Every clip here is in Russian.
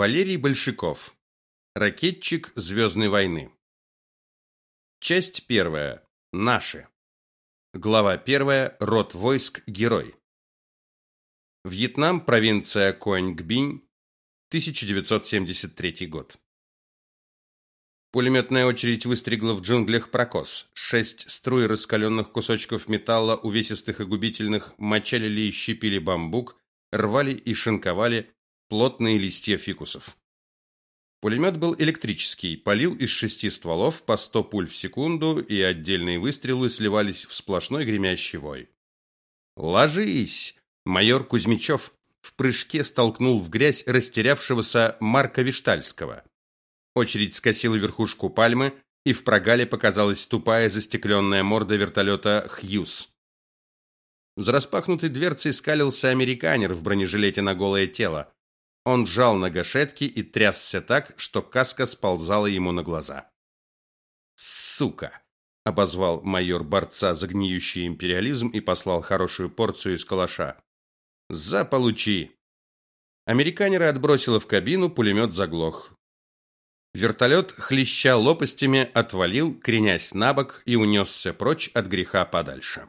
Валерий Большаков. Ракетчик Звездной войны. Часть первая. Наши. Глава первая. Род войск. Герой. Вьетнам, провинция Коэньгбинь, 1973 год. Пулеметная очередь выстригла в джунглях прокос. Шесть струй раскаленных кусочков металла, увесистых и губительных, мочалили и щипили бамбук, рвали и шинковали плотные листья фикусов. Пулемет был электрический, полил из шести стволов по сто пуль в секунду, и отдельные выстрелы сливались в сплошной гремящий вой. «Ложись!» Майор Кузьмичев в прыжке столкнул в грязь растерявшегося Марка Виштальского. Очередь скосила верхушку пальмы, и в прогале показалась тупая застекленная морда вертолета «Хьюз». За распахнутой дверцей скалился американер в бронежилете на голое тело. Он сжал на гашетке и трясся так, что каска сползала ему на глаза. «Сука!» — обозвал майор борца за гниющий империализм и послал хорошую порцию из калаша. «Заполучи!» Американера отбросило в кабину, пулемет заглох. Вертолет, хлеща лопастями, отвалил, кренясь на бок, и унесся прочь от греха подальше.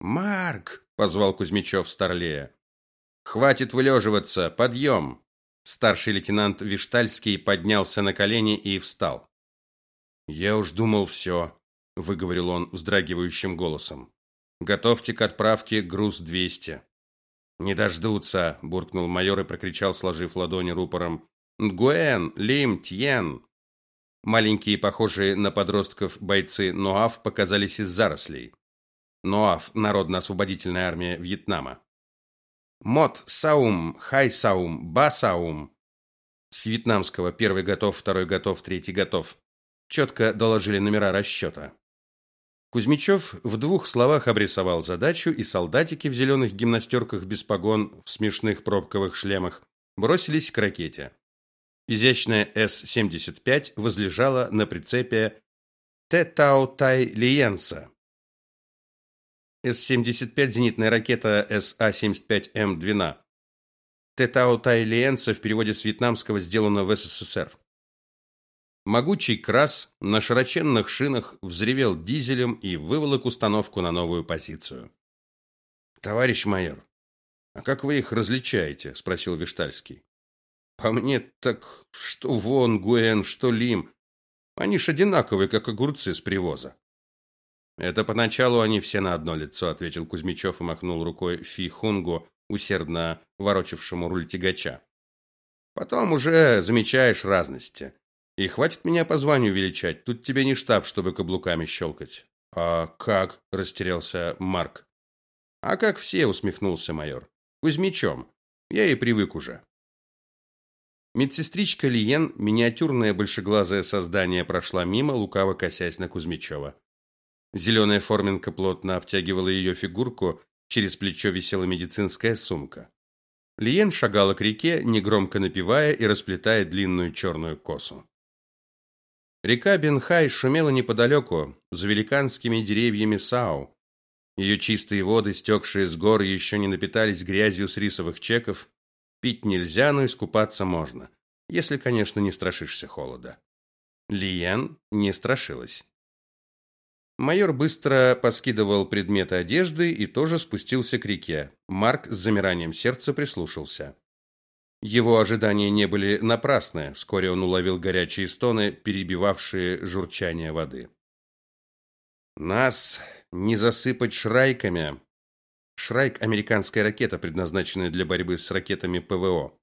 «Марк!» — позвал Кузьмичев старлея. «Хватит вылеживаться! Подъем!» Старший лейтенант Виштальский поднялся на колени и встал. «Я уж думал все», — выговорил он вздрагивающим голосом. «Готовьте к отправке груз двести». «Не дождутся!» – буркнул майор и прокричал, сложив ладони рупором. «Нгуэн! Лим! Тьен!» Маленькие, похожие на подростков бойцы Ноав показались из зарослей. Ноав – Народно-освободительная армия Вьетнама. Мот Саум, Хай Саум, Ба Саум. С вьетнамского первый готов, второй готов, третий готов. Четко доложили номера расчета. Кузьмичев в двух словах обрисовал задачу, и солдатики в зеленых гимнастерках без погон, в смешных пробковых шлемах, бросились к ракете. Изящная С-75 возлежала на прицепе Chế tạo tại Liên Xô. С-75 зенитная ракета СА-75М-12. Chế tạo tại Liên Xô в переводе с вьетнамского сделана в СССР. Могучий КрАЗ на широченных шинах взревел дизелем и выволок установку на новую позицию. Товарищ майор, а как вы их различаете? спросил Виштальский. По мне так что Во Нгуен, что Лим, они ж одинаковые, как огурцы с привоза. Это поначалу они все на одно лицо, ответил Кузьмичев и махнул рукой Фи Хунгу, усердно ворочавшему руль тягача. Потом уже замечаешь разности. И хватит меня по званию величать. Тут тебе не штаб, чтобы каблуками щелкать. А как? растерялся Марк. А как все, усмехнулся майор. Кузьмичом. Я и привык уже. Медсестричка Лиен, миниатюрное большеглазое создание, прошла мимо, лукаво косясь на Кузьмичева. Зеленая форменка плотно обтягивала ее фигурку, через плечо висела медицинская сумка. Лиен шагала к реке, негромко напевая и расплетая длинную черную косу. Река Бенхай шумела неподалеку, за великанскими деревьями Сау. Ее чистые воды, стекшие с гор, еще не напитались грязью с рисовых чеков. Пить нельзя, но искупаться можно, если, конечно, не страшишься холода. Лиен не страшилась. Майор быстро поскидывал предметы одежды и тоже спустился к реке. Марк с замиранием сердца прислушался. Его ожидания не были напрасны. Вскоре он уловил горячие стоны, перебивавшие журчание воды. Нас не засыпать шрайками. Шрайк американская ракета, предназначенная для борьбы с ракетами ПВО.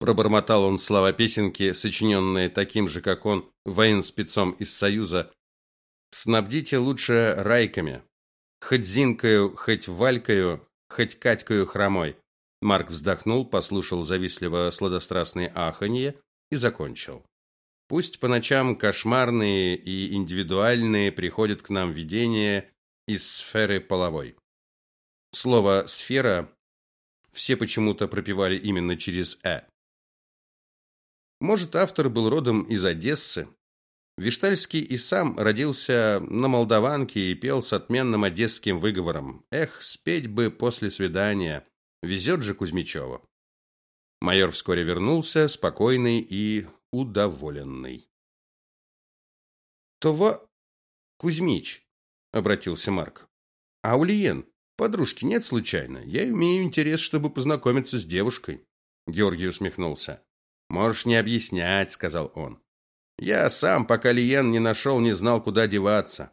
Пробормотал он слова песенки, сочиненные таким же, как он, военспецом из Союза. Снабдите лучше райками. Хоть зинкою, хоть валькою, хоть катькою хромой. Марк вздохнул, послушал завистливо сладострастные аханье и закончил. Пусть по ночам кошмарные и индивидуальные приходят к нам видения из сферы половой. Слово сфера все почему-то пропевали именно через э. Может, автор был родом из Одессы. Виштальский и сам родился на Молдаванке и пел с отменным одесским выговором. Эх, спеть бы после свидания. Везет же Кузьмичеву. Майор вскоре вернулся, спокойный и удоволенный. «Това, Кузьмич», — обратился Марк, — «а Улиен, подружки нет случайно? Я имею интерес, чтобы познакомиться с девушкой». Георгий усмехнулся. «Можешь не объяснять», — сказал он. «Я сам, пока Лиен не нашел, не знал, куда деваться.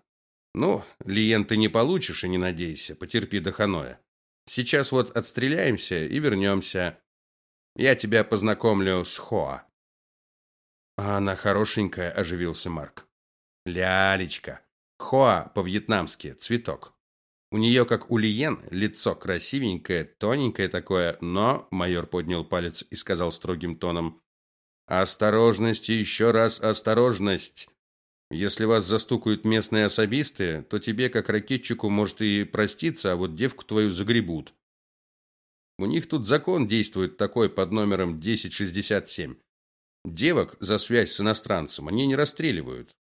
Ну, Лиен ты не получишь и не надейся, потерпи до Ханоя. Сейчас вот отстреляемся и вернемся. Я тебя познакомлю с Хоа. А она хорошенькая, оживился Марк. Лялечка. Хоа по-вьетнамски цветок. У нее, как у Лиен, лицо красивенькое, тоненькое такое, но майор поднял палец и сказал строгим тоном: "Осторожность и еще раз осторожность. Если вас застукают местные особисты, то тебе, как ракетчику, может и проститься, а вот девку твою загребут. У них тут закон действует такой под номером 1067. Девок за связь с иностранцем они не расстреливают.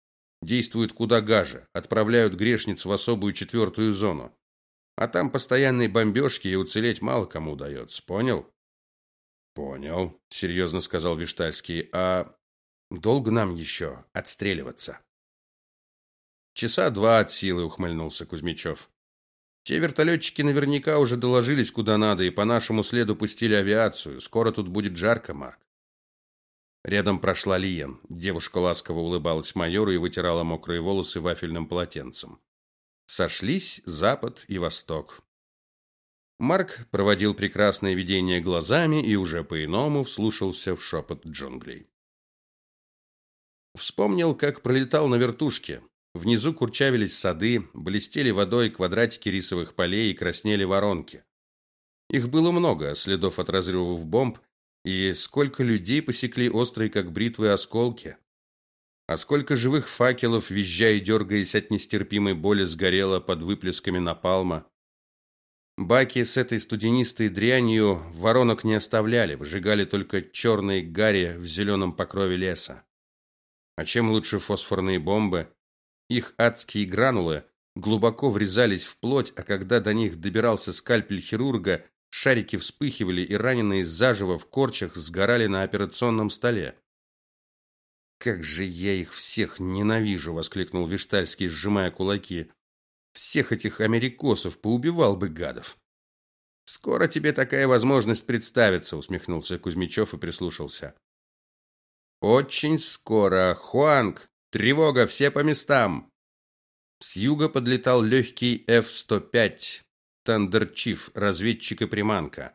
Действуют куда гаже, отправляют грешниц в особую четвертую зону. А там постоянные бомбежки, и уцелеть мало кому удается. Понял? Понял, серьезно сказал Виштальский. А долго нам еще отстреливаться? Часа два от силы, ухмыльнулся Кузьмичев. Те вертолетчики наверняка уже доложились куда надо и по нашему следу пустили авиацию. Скоро тут будет жарко, Марк. Рядом прошла Лиен. Девушка ласково улыбалась майору и вытирала мокрые волосы вафельным полотенцем. Сошлись запад и восток. Марк проводил прекрасное видение глазами и уже по-иному вслушался в шепот джунглей. Вспомнил, как пролетал на вертушке. Внизу курчавились сады, блестели водой квадратики рисовых полей и краснели воронки. Их было много, следов от разрывов бомб, и сколько людей посекли острые, как бритвы, осколки. А сколько живых факелов, визжа и дергаясь от нестерпимой боли, сгорело под выплесками напалма. Баки с этой студенистой дрянью воронок не оставляли, выжигали только черные гари в зеленом покрове леса. А чем лучше фосфорные бомбы? Их адские гранулы глубоко врезались в плоть, а когда до них добирался скальпель хирурга, шарики вспыхивали, и раненые заживо в корчах сгорали на операционном столе. Как же я их всех ненавижу, воскликнул Виштальский, сжимая кулаки. Всех этих америкосов поубивал бы гадов. Скоро тебе такая возможность представится, усмехнулся Кузьмичев и прислушался. Очень скоро, Хуанг, Тревога, все по местам. С юга подлетал легкий F-105 Тандерчиф, разведчик и приманка.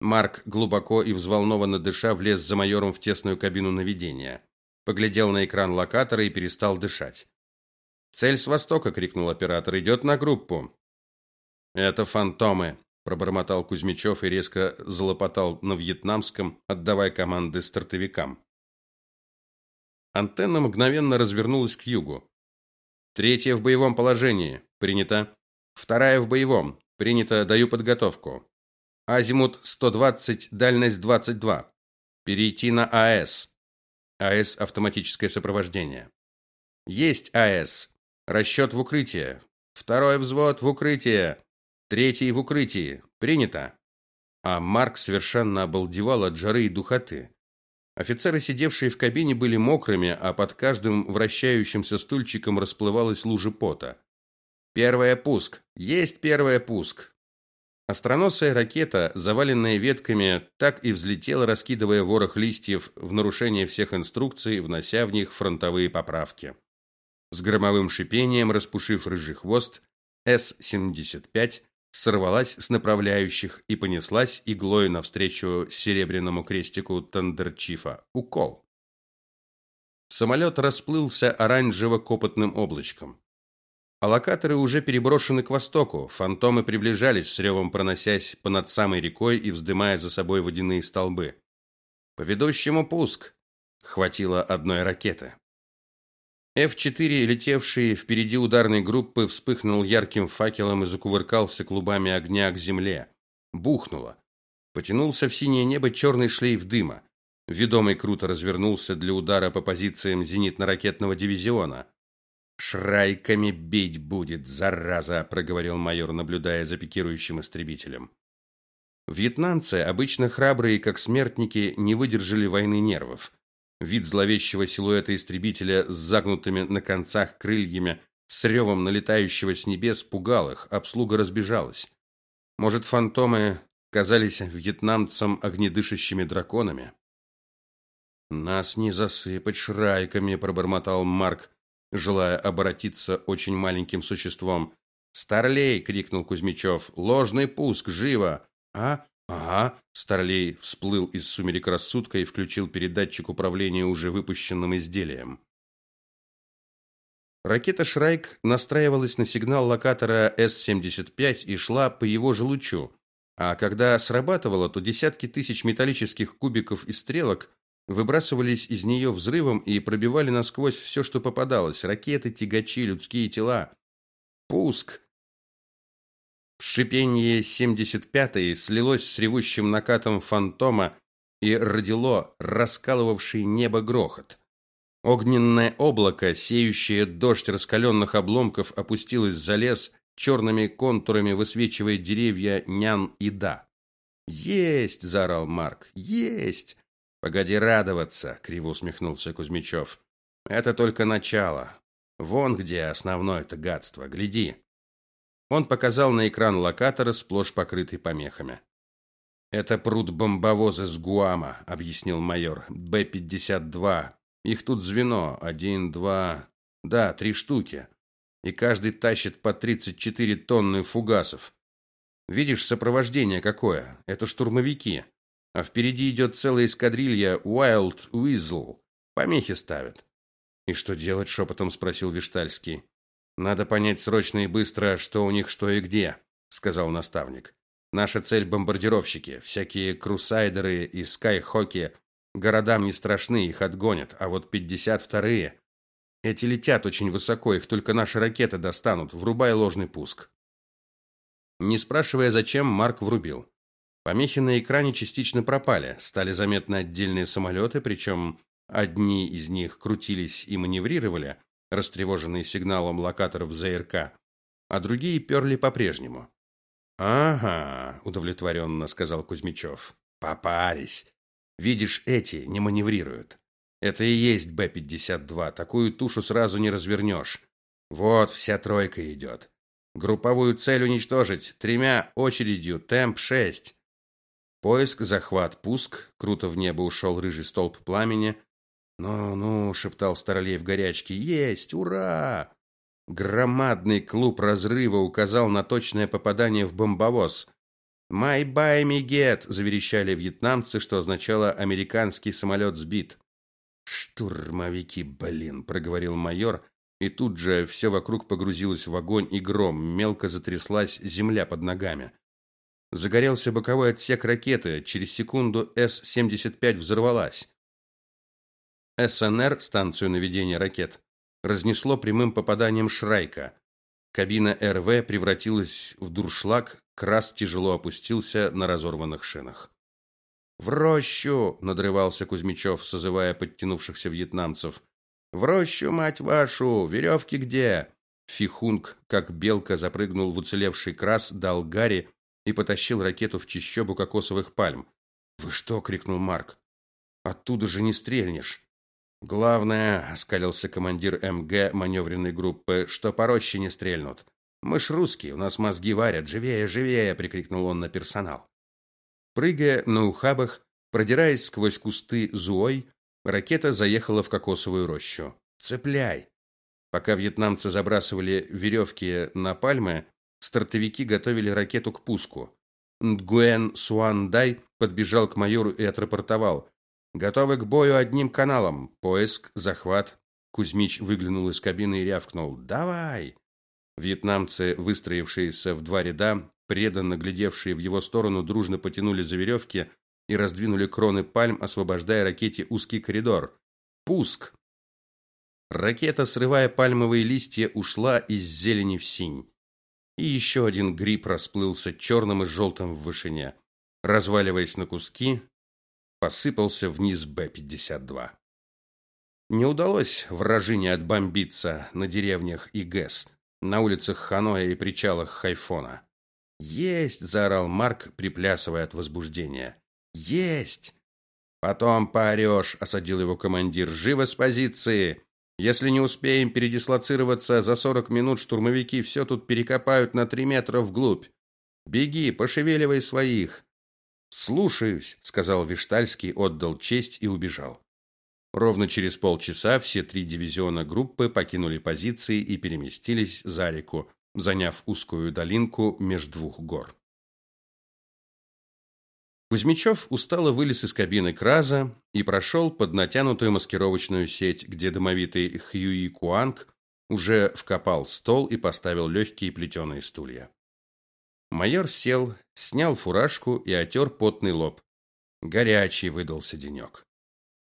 Марк глубоко и взволнованно дыша влез за майором в тесную кабину наведения. Поглядел на экран локатора и перестал дышать. Цель с востока, крикнул оператор. «Идет на группу. Это фантомы, пробормотал Кузьмичев и резко залопотал на вьетнамском, отдавая команды стартовикам. Антенна мгновенно развернулась к югу. Третья в боевом положении. Принято. Вторая в боевом. Принято. Даю подготовку. Азимут 120, дальность 22. Перейти на АС. АС автоматическое сопровождение. Есть АС. Расчет в укрытие. Второй взвод в укрытие. Третий в укрытии. Принято. А Марк совершенно обалдевал от жары и духоты. Офицеры, сидевшие в кабине, были мокрыми, а под каждым вращающимся стульчиком расплывалась лужа пота. Первый пуск. Есть первый пуск. Остроносая ракета, заваленная ветками, так и взлетела, раскидывая ворох листьев в нарушение всех инструкций, внося в них фронтовые поправки. С громовым шипением, распушив рыжий хвост, С-75 сорвалась с направляющих и понеслась иглой навстречу серебряному крестику Тандерчифа. Укол. Самолет расплылся оранжево-копотным облачком. Аллокаторы уже переброшены к востоку, фантомы приближались с ревом проносясь по над самой рекой и вздымая за собой водяные столбы. По ведущему пуск хватило одной ракеты. F4, летевший впереди ударной группы, вспыхнул ярким факелом и закувыркался клубами огня к земле. Бухнуло. Потянулся в синее небо черный шлейф дыма. Ведомый круто развернулся для удара по позициям зенитно-ракетного дивизиона. «Шрайками бить будет, зараза!» – проговорил майор, наблюдая за пикирующим истребителем. Вьетнамцы, обычно храбрые, как смертники, не выдержали войны нервов. Вид зловещего силуэта истребителя с загнутыми на концах крыльями, с ревом налетающего с небес, пугал их, обслуга разбежалась. Может, фантомы казались вьетнамцам огнедышащими драконами? Нас не засыпать шрайками, пробормотал Марк, желая обратиться очень маленьким существом. Старлей, крикнул Кузьмичев. Ложный пуск, живо. А? Ага. Старлей всплыл из сумерек рассудка и включил передатчик управления уже выпущенным изделием. Ракета Шрайк настраивалась на сигнал локатора С-75 и шла по его же лучу. А когда срабатывала, то десятки тысяч металлических кубиков и стрелок выбрасывались из нее взрывом и пробивали насквозь все, что попадалось: ракеты, тягачи, людские тела. Пуск. Шипение 75-й слилось с ревущим накатом фантома и родило раскалывавший небо грохот. Огненное облако, сеющее дождь раскаленных обломков, опустилось за лес, черными контурами высвечивая деревья Нян и Да. «Есть!» – заорал Марк. «Есть!» «Погоди радоваться!» – криво усмехнулся Кузьмичев. «Это только начало. Вон где основное-то гадство. Гляди!» Он показал на экран локатора, сплошь покрытый помехами. «Это пруд бомбовоза с Гуама», — объяснил майор. «Б-52. Их тут звено. Один, два... Да, три штуки. И каждый тащит по 34 тонны фугасов. Видишь, сопровождение какое? Это штурмовики. А впереди идет целая эскадрилья Wild Weasel. Помехи ставят. «И что делать?» — шепотом спросил Виштальский. Надо понять срочно и быстро, что у них что и где, сказал наставник. Наша цель бомбардировщики, всякие крусайдеры и скайхоки. Городам не страшны, их отгонят, а вот 52-е эти летят очень высоко, их только наши ракеты достанут. Врубай ложный пуск. Не спрашивая зачем, Марк врубил. Помехи на экране частично пропали, стали заметны отдельные самолеты, причем одни из них крутились и маневрировали, растревоженные сигналом локаторов ЗРК, а другие перли по-прежнему. «Ага», — удовлетворенно сказал Кузьмичев. «Попарись. Видишь, эти не маневрируют. Это и есть Б-52. Такую тушу сразу не развернешь. Вот вся тройка идет. Групповую цель уничтожить. Тремя очередью. Темп 6. Поиск, захват, пуск. Круто в небо ушел рыжий столб пламени. «Ну-ну», — шептал Старлей в горячке, — «есть! Ура!» Громадный клуб разрыва указал на точное попадание в бомбовоз. «My buy me get!» — заверещали вьетнамцы, что означало «американский самолет сбит». «Штурмовики, блин!» — проговорил майор, и тут же все вокруг погрузилось в огонь и гром, мелко затряслась земля под ногами. Загорелся боковой отсек ракеты, через секунду С-75 взорвалась. СНР, станцию наведения ракет, разнесло прямым попаданием Шрайка. Кабина РВ превратилась в дуршлаг, крас тяжело опустился на разорванных шинах. В рощу, надрывался Кузьмичев, созывая подтянувшихся вьетнамцев. В рощу, мать вашу, веревки где? Фихунг, как белка, запрыгнул в уцелевший крас, дал Гарри и потащил ракету в чащобу кокосовых пальм. "Вы что?" крикнул Марк. "Оттуда же не стрельнешь". Главное, оскалился командир МГ маневренной группы, что по не стрельнут. Мы ж русские, у нас мозги варят, живее, живее, прикрикнул он на персонал. Прыгая на ухабах, продираясь сквозь кусты зуой, ракета заехала в кокосовую рощу. Цепляй. Пока вьетнамцы забрасывали веревки на пальмы, стартовики готовили ракету к пуску. Нгуэн Суандай подбежал к майору и отрапортовал: Готовы к бою одним каналом. Поиск, захват. Кузьмич выглянул из кабины и рявкнул: "Давай!" Вьетнамцы, выстроившиеся в два ряда, преданно глядевшие в его сторону, дружно потянули за веревки и раздвинули кроны пальм, освобождая ракете узкий коридор. Пуск. Ракета, срывая пальмовые листья, ушла из зелени в синь. И еще один гриб расплылся черным и желтым в вышине. Разваливаясь на куски, посыпался вниз Б-52. Не удалось вражине отбомбиться на деревнях и ГЭС, на улицах Ханоя и причалах Хайфона. Есть, заорал Марк, приплясывая от возбуждения. Есть. Потом поорешь, осадил его командир. Живо с позиции. Если не успеем передислоцироваться за 40 минут, штурмовики все тут перекопают на три метра вглубь. Беги, пошевеливай своих. Слушаюсь, сказал Виштальский, отдал честь и убежал. Ровно через полчаса все три дивизиона группы покинули позиции и переместились за реку, заняв узкую долинку между двух гор. Кузьмичев устало вылез из кабины Краза и прошел под натянутую маскировочную сеть, где домовитый Хьюи Куанг уже вкопал стол и поставил легкие плетеные стулья. Майор сел, снял фуражку и отер потный лоб. Горячий выдался денек.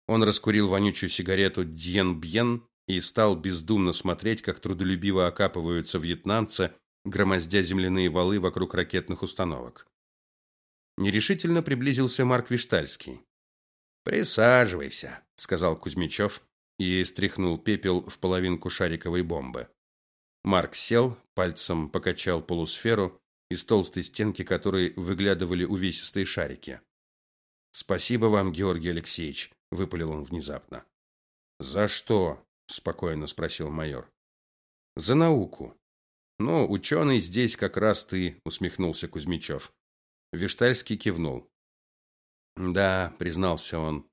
Он раскурил вонючую сигарету Дьен Бьен и стал бездумно смотреть, как трудолюбиво окапываются вьетнамцы, громоздя земляные валы вокруг ракетных установок. Нерешительно приблизился Марк Виштальский. "Присаживайся", сказал Кузьмичев и стряхнул пепел в половинку шариковой бомбы. Марк сел, пальцем покачал полусферу, из толстой стенки которой выглядывали увесистые шарики. "Спасибо вам, Георгий Алексеевич", выпалил он внезапно. "За что?" спокойно спросил майор. "За науку. Ну, ученый здесь как раз ты", усмехнулся Кузьмичев. Виштальский кивнул. Да, признался он.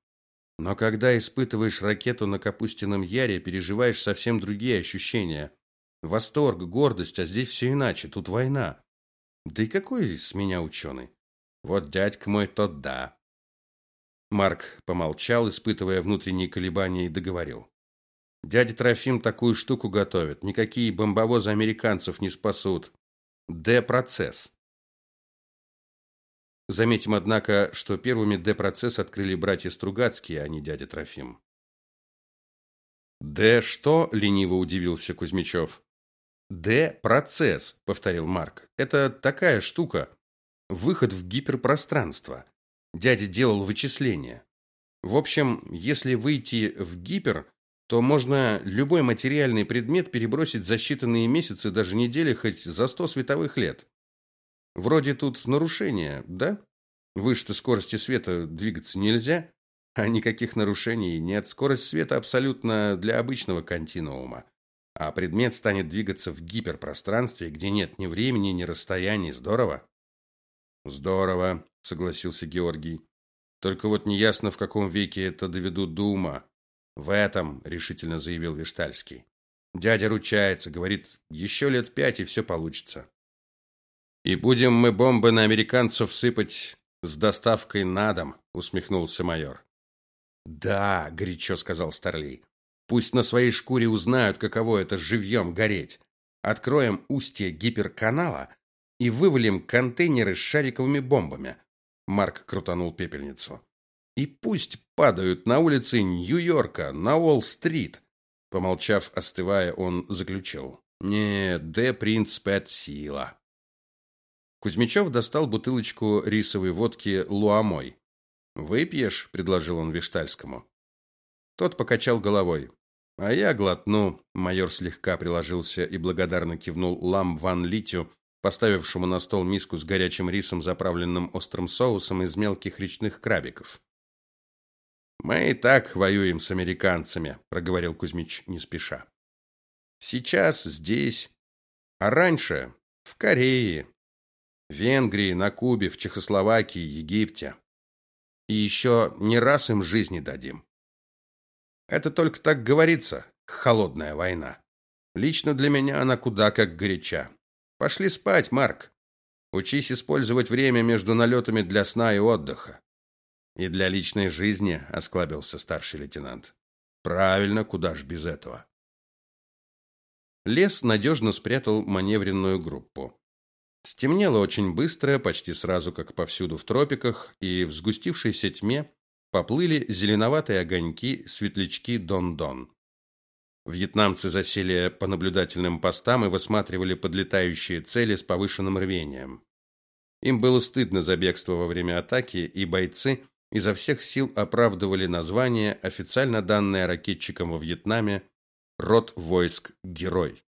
Но когда испытываешь ракету на Капустином Яре, переживаешь совсем другие ощущения. Восторг, гордость, а здесь все иначе, тут война. Да и какой с меня ученый? Вот дядька мой тот да. Марк помолчал, испытывая внутренние колебания, и договорил. Дядя Трофим такую штуку готовит, никакие бомбовозы американцев не спасут. Д-процесс. Заметим, однако, что первыми Д-процесс открыли братья Стругацкие, а не дядя Трофим. «Д что?» – лениво удивился Кузьмичев. «Д-процесс», – повторил Марк. «Это такая штука. Выход в гиперпространство. Дядя делал вычисления. В общем, если выйти в гипер, то можно любой материальный предмет перебросить за считанные месяцы, даже недели, хоть за сто световых лет. Вроде тут нарушение, да? Выше скорости света двигаться нельзя, а никаких нарушений нет. Скорость света абсолютно для обычного континуума. А предмет станет двигаться в гиперпространстве, где нет ни времени, ни расстояний. Здорово? Здорово, согласился Георгий. Только вот неясно, в каком веке это доведут до ума. В этом, решительно заявил Виштальский. Дядя ручается, говорит, еще лет пять и все получится. И будем мы бомбы на американцев сыпать с доставкой на дом, усмехнулся майор. Да, горячо сказал Старлей. Пусть на своей шкуре узнают, каково это живьем гореть. Откроем устье гиперканала и вывалим контейнеры с шариковыми бомбами. Марк крутанул пепельницу. И пусть падают на улицы Нью-Йорка, на Уолл-стрит. Помолчав, остывая, он заключил: "Нет, де принцип это сила". Кузьмичев достал бутылочку рисовой водки Луамой. "Выпьешь?" предложил он Виштальскому. Тот покачал головой. "А я глотну". Майор слегка приложился и благодарно кивнул Лам Ван Литю, поставившему на стол миску с горячим рисом, заправленным острым соусом из мелких речных крабиков. Мы и так воюем с американцами, проговорил Кузьмич не спеша. Сейчас здесь, а раньше в Корее, Венгрии, на Кубе, в Чехословакии, Египте. И еще не раз им жизни дадим. Это только так говорится, холодная война. Лично для меня она куда как горяча. Пошли спать, Марк. Учись использовать время между налетами для сна и отдыха. И для личной жизни, осклабился старший лейтенант. Правильно, куда ж без этого. Лес надежно спрятал маневренную группу. Стемнело очень быстро, почти сразу, как повсюду в тропиках, и в сгустившейся тьме поплыли зеленоватые огоньки, светлячки Дон-Дон. Вьетнамцы засели по наблюдательным постам и высматривали подлетающие цели с повышенным рвением. Им было стыдно за бегство во время атаки, и бойцы изо всех сил оправдывали название, официально данное ракетчикам во Вьетнаме, род войск Герой.